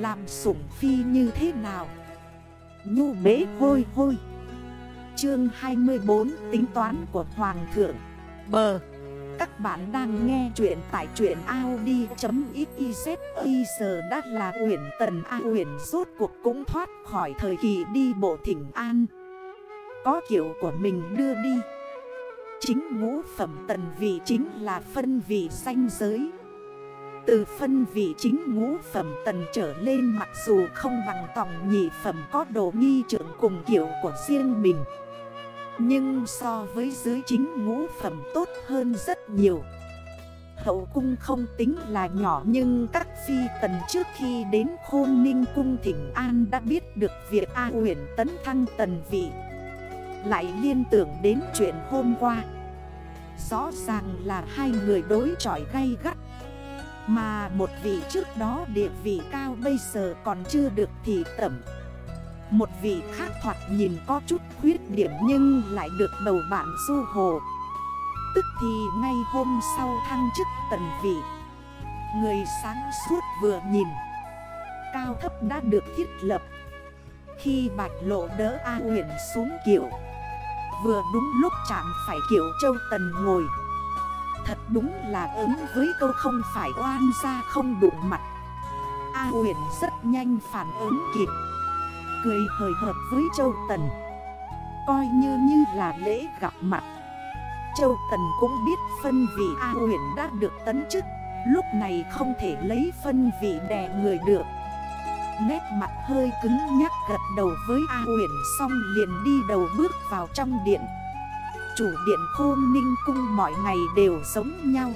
Làm sủng phi như thế nào? Nhu bế hôi hôi. Chương 24 tính toán của Hoàng thượng. Bờ Các bạn đang nghe chuyện tại chuyện Audi.xyz giờ đã là Uyển Tần A, Uyển rốt cuộc cũng thoát khỏi thời kỳ đi bộ thỉnh an. Có kiểu của mình đưa đi. Chính ngũ phẩm tần vị chính là phân vị danh giới từ phân vị chính ngũ phẩm tần trở lên mặc dù không bằng tòng nhị phẩm có độ nghi trưởng cùng kiểu của riêng mình. Nhưng so với dưới chính ngũ phẩm tốt hơn rất nhiều. Hậu cung không tính là nhỏ nhưng các phi tần trước khi đến khôn ninh cung thỉnh an đã biết được việc A uyển tấn thăng tần vị. Lại liên tưởng đến chuyện hôm qua. Rõ ràng là hai người đối chọi gay gắt mà một vị trước đó địa vị cao bây giờ còn chưa được thì tẩm. Một vị khác thoạt nhìn có chút khuyết điểm nhưng lại được bầu bạn du hồ. Tức thì ngay hôm sau thăng chức tần vị. Người sáng suốt vừa nhìn. Cao thấp đã được thiết lập. Khi bạch lộ đỡ A huyền xuống kiểu Vừa đúng lúc chạm phải kiểu châu tần ngồi. Thật đúng là ứng với câu không phải oan ra không đụng mặt. A huyền rất nhanh phản ứng kịp. Cười hời hợp với Châu Tần. Coi như như là lễ gặp mặt. Châu Tần cũng biết phân vị A huyền đã được tấn chức. Lúc này không thể lấy phân vị đè người được. Nét mặt hơi cứng nhắc gật đầu với A huyền Xong liền đi đầu bước vào trong điện chủ điện khôn ninh cung mọi ngày đều giống nhau.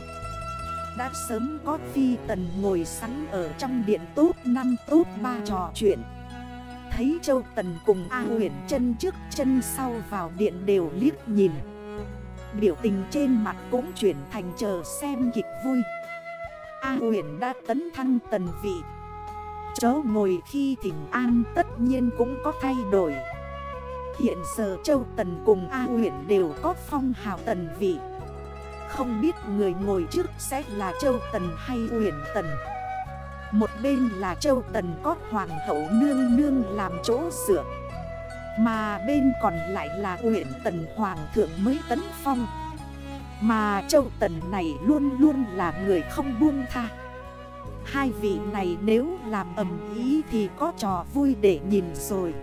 Đã sớm có phi tần ngồi sẵn ở trong điện tốt năm tốt ba trò chuyện. Thấy Châu Tần cùng A huyền chân trước chân sau vào điện đều liếc nhìn. Biểu tình trên mặt cũng chuyển thành chờ xem kịch vui. A huyền đã tấn thăng tần vị. Chớ ngồi khi thỉnh an tất nhiên cũng có thay đổi. Hiện giờ Châu Tần cùng A huyện đều có phong hào tần vị. Không biết người ngồi trước sẽ là Châu Tần hay huyện Tần. Một bên là Châu Tần có Hoàng hậu nương nương làm chỗ sửa, Mà bên còn lại là huyện Tần Hoàng thượng mới tấn phong. Mà Châu Tần này luôn luôn là người không buông tha. Hai vị này nếu làm ẩm ý thì có trò vui để nhìn rồi.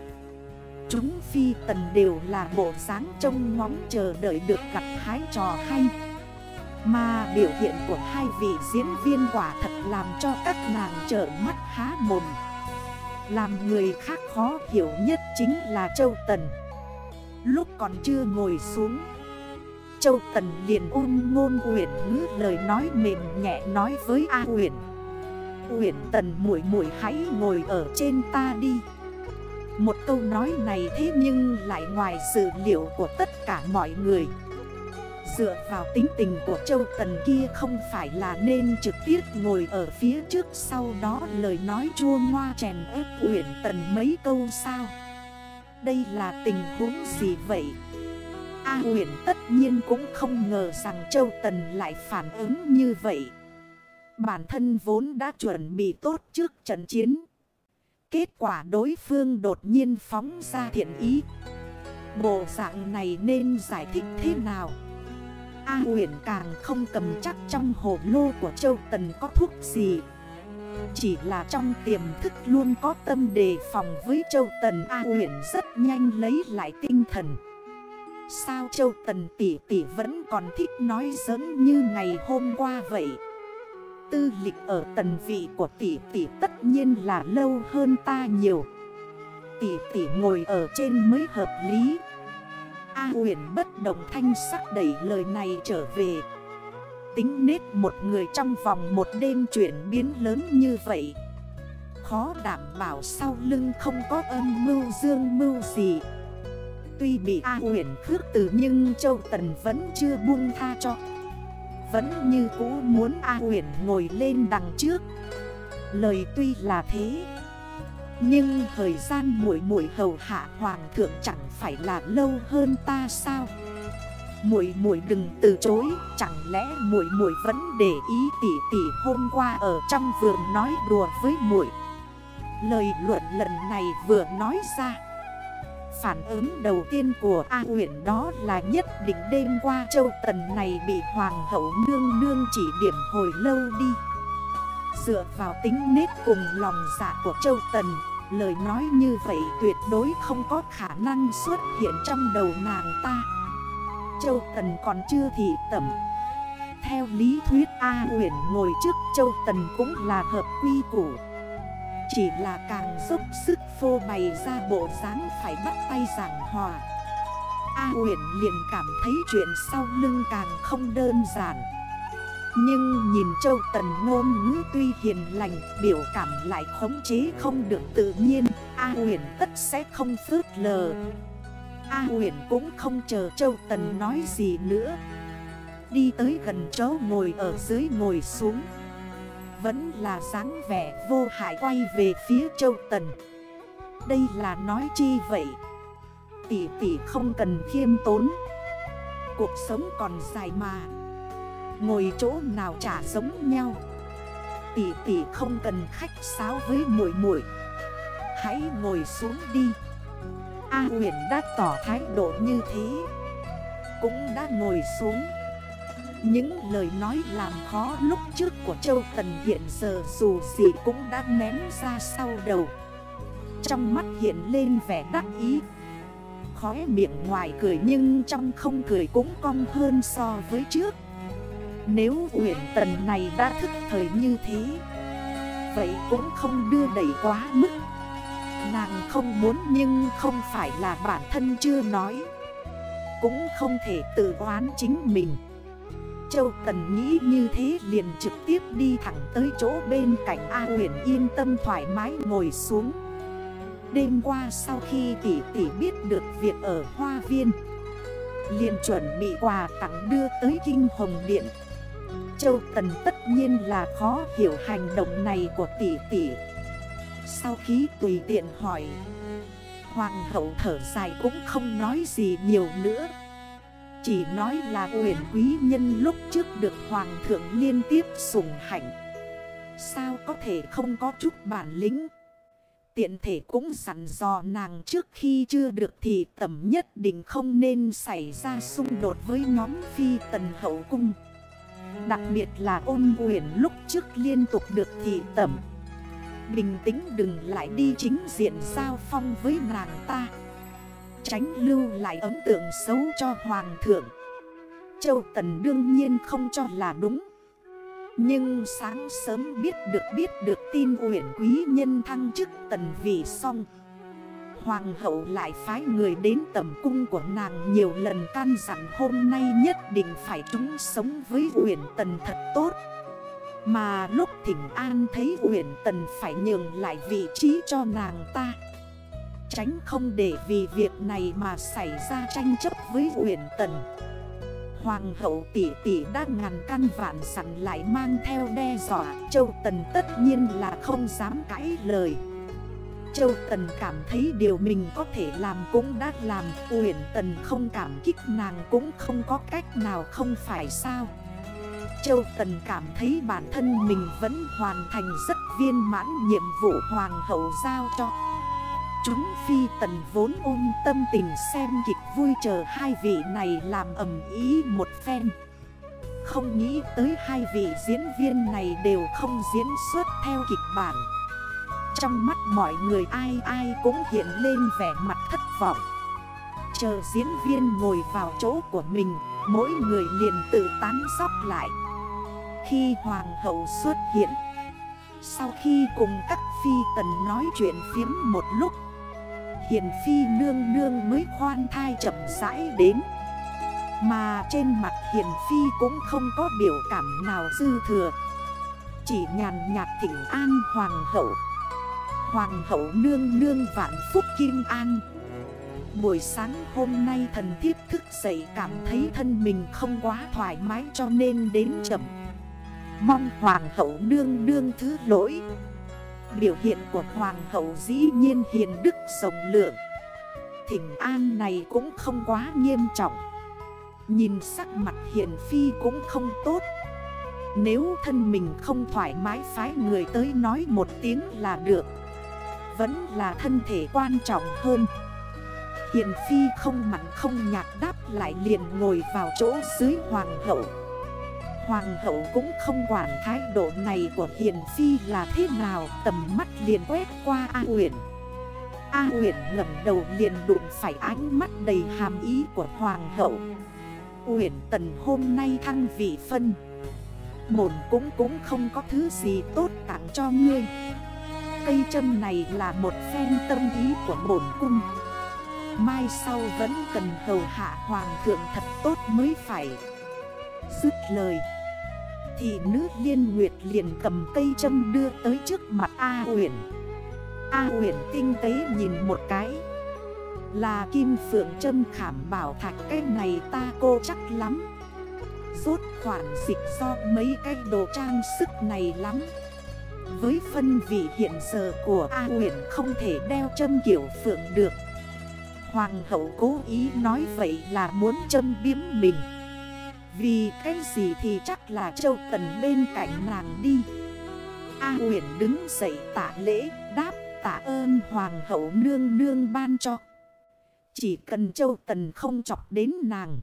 Chúng phi tần đều là bộ dáng trông ngóng chờ đợi được gặp hái trò hay. Mà biểu hiện của hai vị diễn viên quả thật làm cho các nàng trở mắt há mồm. Làm người khác khó hiểu nhất chính là Châu Tần. Lúc còn chưa ngồi xuống, Châu Tần liền ôn ngôn Uyển ngữ lời nói mềm nhẹ nói với A Uyển. Uyển Tần muội muội hãy ngồi ở trên ta đi một câu nói này thế nhưng lại ngoài sự liệu của tất cả mọi người. Dựa vào tính tình của Châu Tần kia không phải là nên trực tiếp ngồi ở phía trước Sau đó lời nói chua ngoa chèn ép Uyển Tần mấy câu sao? Đây là tình huống gì vậy? A à, Uyển tất nhiên cũng không ngờ rằng Châu Tần lại phản ứng như vậy. Bản thân vốn đã chuẩn bị tốt trước trận chiến Kết quả đối phương đột nhiên phóng ra thiện ý. Bộ dạng này nên giải thích thế nào? A huyền càng không cầm chắc trong hồ lô của Châu Tần có thuốc gì. Chỉ là trong tiềm thức luôn có tâm đề phòng với Châu Tần. A huyền rất nhanh lấy lại tinh thần. Sao Châu Tần tỷ tỷ vẫn còn thích nói giỡn như ngày hôm qua vậy? Tư lịch ở tần vị của tỷ tỷ tất nhiên là lâu hơn ta nhiều. Tỷ tỷ ngồi ở trên mới hợp lý. A huyền bất động thanh sắc đẩy lời này trở về. Tính nết một người trong vòng một đêm chuyển biến lớn như vậy. Khó đảm bảo sau lưng không có âm mưu dương mưu gì. Tuy bị A huyền khước từ nhưng Châu Tần vẫn chưa buông tha cho vẫn như cũ muốn A huyền ngồi lên đằng trước. Lời tuy là thế, Nhưng thời gian muội muội hầu hạ hoàng thượng chẳng phải là lâu hơn ta sao? Muội muội đừng từ chối, Chẳng lẽ muội muội vẫn để ý tỷ tỷ hôm qua ở trong vườn nói đùa với muội? Lời luận lần này vừa nói ra Phản ứng đầu tiên của A huyện đó là nhất định đêm qua châu tần này bị hoàng hậu nương nương chỉ điểm hồi lâu đi. Dựa vào tính nết cùng lòng dạ của châu tần, Lời nói như vậy tuyệt đối không có khả năng xuất hiện trong đầu nàng ta. Châu tần còn chưa thị tẩm. Theo lý thuyết A huyền ngồi trước, châu tần cũng là hợp quy củ chỉ là càng dốc sức phô bày ra bộ dáng phải bắt tay giảng hòa. A huyện liền cảm thấy chuyện sau lưng càng không đơn giản. Nhưng nhìn Châu Tần ngôn ngữ tuy hiền lành, Biểu cảm lại khống chế không được tự nhiên, A huyện tất sẽ không phớt lờ. A huyện cũng không chờ Châu Tần nói gì nữa. Đi tới gần chỗ ngồi ở dưới ngồi xuống vẫn là dáng vẻ vô hại quay về phía châu tần. Đây là nói chi vậy? Tỷ tỷ không cần khiêm tốn. Cuộc sống còn dài mà. Ngồi chỗ nào chả giống nhau. Tỷ tỷ không cần khách sáo với muội muội. Hãy ngồi xuống đi. A huyền đã tỏ thái độ như thế. Cũng đã ngồi xuống những lời nói làm khó lúc trước của Châu Tần hiện giờ dù gì cũng đã ném ra sau đầu. Trong mắt hiện lên vẻ đắc ý. Khóe miệng ngoài cười nhưng trong không cười cũng cong hơn so với trước. Nếu huyện tần này đã thức thời như thế, Vậy cũng không đưa đẩy quá mức. Nàng không muốn nhưng không phải là bản thân chưa nói. Cũng không thể tự oán chính mình. Châu Tần nghĩ như thế liền trực tiếp đi thẳng tới chỗ bên cạnh A huyền yên tâm thoải mái ngồi xuống. Đêm qua sau khi tỷ tỷ biết được việc ở Hoa Viên, liền chuẩn bị quà tặng đưa tới Kinh Hồng Điện. Châu Tần tất nhiên là khó hiểu hành động này của tỷ tỷ. Sau khi tùy tiện hỏi, Hoàng hậu thở dài cũng không nói gì nhiều nữa chỉ nói là huyền quý nhân lúc trước được hoàng thượng liên tiếp sủng hạnh. Sao có thể không có chút bản lĩnh? Tiện thể cũng sẵn dò nàng trước khi chưa được thì tầm nhất định không nên xảy ra xung đột với nhóm phi tần hậu cung. Đặc biệt là ôn huyền lúc trước liên tục được thị tẩm. Bình tĩnh đừng lại đi chính diện giao phong với nàng ta. Tránh lưu lại ấn tượng xấu cho hoàng thượng. Châu Tần đương nhiên không cho là đúng. Nhưng sáng sớm biết được biết được tin uyển quý nhân thăng chức tần vị xong, Hoàng hậu lại phái người đến tầm cung của nàng nhiều lần can dặn hôm nay nhất định phải chúng sống với uyển tần thật tốt. Mà lúc thỉnh an thấy uyển tần phải nhường lại vị trí cho nàng ta. Tránh không để vì việc này mà xảy ra tranh chấp với Uyển Tần. Hoàng hậu tỷ tỷ đã ngàn căn vạn sẵn lại mang theo đe dọa. Châu Tần tất nhiên là không dám cãi lời. Châu Tần cảm thấy điều mình có thể làm cũng đã làm. Uyển Tần không cảm kích nàng cũng không có cách nào không phải sao? Châu Tần cảm thấy bản thân mình vẫn hoàn thành rất viên mãn nhiệm vụ Hoàng hậu giao cho. Chúng phi tần vốn ôm tâm tình xem kịch vui chờ hai vị này làm ẩm ý một phen. Không nghĩ tới hai vị diễn viên này đều không diễn xuất theo kịch bản. Trong mắt mọi người ai ai cũng hiện lên vẻ mặt thất vọng. Chờ diễn viên ngồi vào chỗ của mình, Mỗi người liền tự tán sóc lại. Khi hoàng hậu xuất hiện, Sau khi cùng các phi tần nói chuyện phiếm một lúc Hiền phi nương nương mới khoan thai chậm rãi đến. Mà trên mặt hiền phi cũng không có biểu cảm nào dư thừa. Chỉ nhàn nhạt thỉnh an hoàng hậu. Hoàng hậu nương nương vạn phúc kim an. Buổi sáng hôm nay thần thiếp thức dậy cảm thấy thân mình không quá thoải mái cho nên đến chậm. Mong hoàng hậu nương nương thứ lỗi. Biểu hiện của hoàng hậu dĩ nhiên hiền đức sống lượng. Thỉnh an này cũng không quá nghiêm trọng. Nhìn sắc mặt hiền phi cũng không tốt. Nếu thân mình không thoải mái phái người tới nói một tiếng là được. Vẫn là thân thể quan trọng hơn. Hiền Phi không mặn không nhạt đáp lại liền ngồi vào chỗ dưới hoàng hậu. Hoàng hậu cũng không quản thái độ này của Hiền Phi là thế nào, Tầm mắt liền quét qua A Uyển. A Uyển ngẩng đầu liền đụng phải ánh mắt đầy hàm ý của Hoàng hậu. Uyển tần hôm nay thăng vị phân. Bổn cũng cũng không có thứ gì tốt tặng cho ngươi. Cây châm này là một phen tâm ý của bổn cung. Mai sau vẫn cần hầu hạ hoàng thượng thật tốt mới phải. Dứt lời thì nữ liên nguyệt liền cầm cây châm đưa tới trước mặt A Uyển. A Uyển tinh tế nhìn một cái. Là kim phượng châm khảm bảo thạch, cái này ta cô chắc lắm. Rốt khoản dịch do mấy cái đồ trang sức này lắm. Với phân vị hiện giờ của A Uyển không thể đeo châm kiểu phượng được. Hoàng hậu cố ý nói vậy là muốn châm biếm mình. Vì cái gì thì chắc là châu tần bên cạnh nàng đi. A huyền đứng dậy tạ lễ, đáp tạ ơn hoàng hậu nương nương ban cho. Chỉ cần châu tần không chọc đến nàng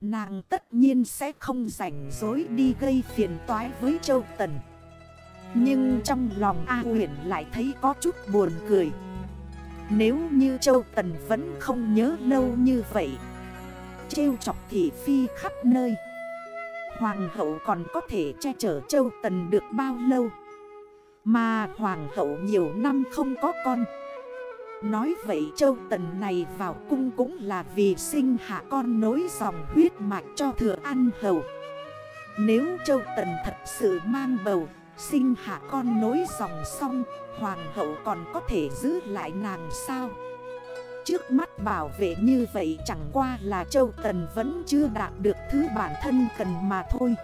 Nàng tất nhiên sẽ không rảnh dối đi gây phiền toái với châu tần. Nhưng trong lòng A huyền lại thấy có chút buồn cười. Nếu như Châu Tần vẫn không nhớ lâu như vậy Trêu chọc thị phi khắp nơi. Hoàng hậu còn có thể che chở Châu Tần được bao lâu? Mà Hoàng hậu nhiều năm không có con. Nói vậy Châu Tần này vào cung cũng là vì sinh hạ con nối dòng huyết mạch cho thừa an hầu. Nếu Châu Tần thật sự mang bầu, Sinh hạ con nối dòng xong, Hoàng hậu còn có thể giữ lại nàng sao? Trước mắt bảo vệ như vậy chẳng qua là Châu Tần vẫn chưa đạt được thứ bản thân cần mà thôi.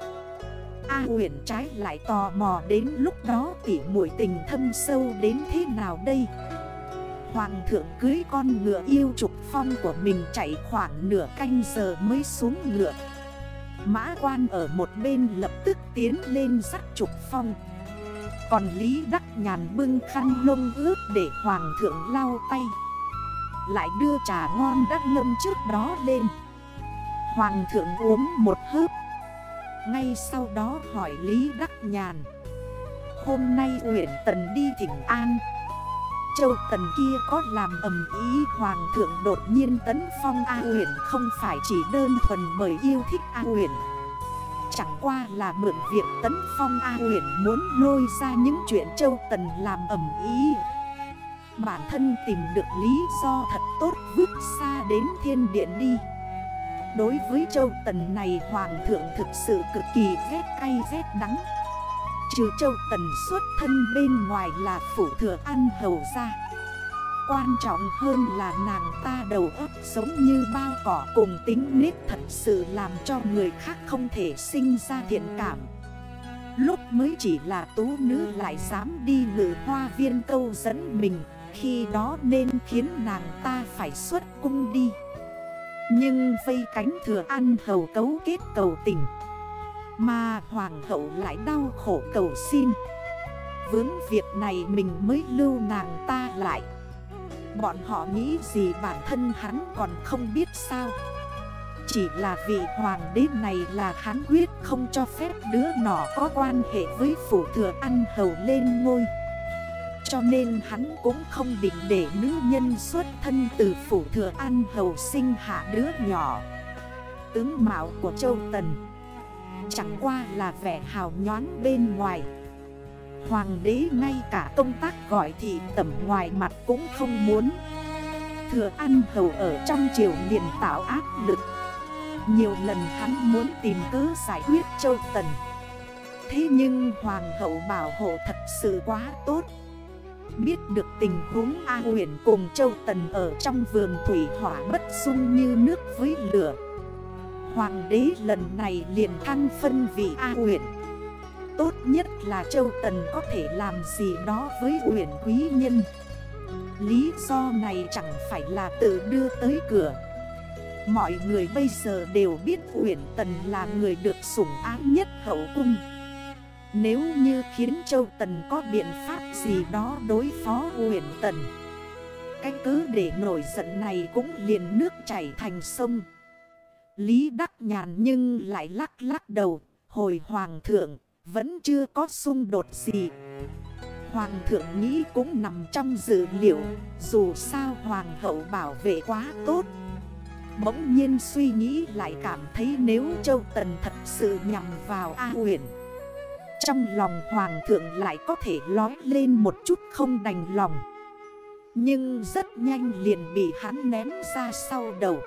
A huyện trái lại tò mò đến lúc đó tỉ muội tình thâm sâu đến thế nào đây? Hoàng thượng cưới con ngựa yêu trục phong của mình chạy khoảng nửa canh giờ mới xuống ngựa. Mã quan ở một bên lập tức tiến lên sắt trục phong. Còn Lý Đắc Nhàn bưng khăn lông ướt để hoàng thượng lau tay. Lại đưa trà ngon đắc ngâm trước đó lên. Hoàng thượng uống một hớp. Ngay sau đó hỏi Lý Đắc Nhàn. Hôm nay uyển Tần đi thỉnh an. Châu Tần kia có làm ầm ý Hoàng thượng đột nhiên tấn phong A uyển Không phải chỉ đơn thuần bởi yêu thích A uyển. Chẳng qua là mượn việc tấn phong A uyển muốn lôi ra những chuyện Châu Tần làm ầm ý. Bản thân tìm được lý do thật tốt vứt xa đến thiên điện đi. Đối với Châu Tần này, Hoàng thượng thực sự cực kỳ ghét cay ghét đắng. Trừ Châu Tần xuất thân bên ngoài là phủ thừa ăn hầu ra. Quan trọng hơn là nàng ta đầu óc giống như bao cỏ cùng tính nết thật sự làm cho người khác không thể sinh ra thiện cảm. Lúc mới chỉ là tú nữ lại dám đi ngự hoa viên câu dẫn mình. Khi đó nên khiến nàng ta phải xuất cung đi. Nhưng vây cánh thừa ăn hầu cấu kết cầu tình, Mà hoàng hậu lại đau khổ cầu xin. Vướng việc này mình mới lưu nàng ta lại. Bọn họ nghĩ gì bản thân hắn còn không biết sao. Chỉ là vị hoàng đế này là hắn quyết không cho phép đứa nọ có quan hệ với phủ thừa ăn hầu lên ngôi. Cho nên hắn cũng không định để nữ nhân xuất thân từ phủ thừa ăn hầu sinh hạ đứa nhỏ. Tướng mạo của Châu Tần Chẳng qua là vẻ hào nhoán bên ngoài. Hoàng đế ngay cả công tác gọi thị tẩm ngoài mặt cũng không muốn. Thừa ăn hầu ở trong triều liền tạo áp lực. Nhiều lần hắn muốn tìm cớ giải quyết châu tần. Thế nhưng hoàng hậu bảo hộ thật sự quá tốt. Biết được tình huống A huyền cùng châu tần ở trong vườn thủy hỏa bất sung như nước với lửa. Hoàng đế lần này liền thăng phân vị A huyền. Tốt nhất là Châu Tần có thể làm gì đó với uyển quý nhân. Lý do này chẳng phải là tự đưa tới cửa. Mọi người bây giờ đều biết Uyển Tần là người được sủng ái nhất hậu cung. Nếu như khiến Châu Tần có biện pháp gì đó đối phó huyền Tần, Cái cứ để nổi giận này cũng liền nước chảy thành sông. Lý Đắc Nhàn nhưng lại lắc lắc đầu, Hồi Hoàng thượng vẫn chưa có xung đột gì. Hoàng thượng nghĩ cũng nằm trong dự liệu, Dù sao Hoàng hậu bảo vệ quá tốt. Bỗng nhiên suy nghĩ lại cảm thấy nếu Châu Tần thật sự nhằm vào A huyền trong lòng Hoàng thượng lại có thể lói lên một chút không đành lòng. Nhưng rất nhanh liền bị hắn ném ra sau đầu.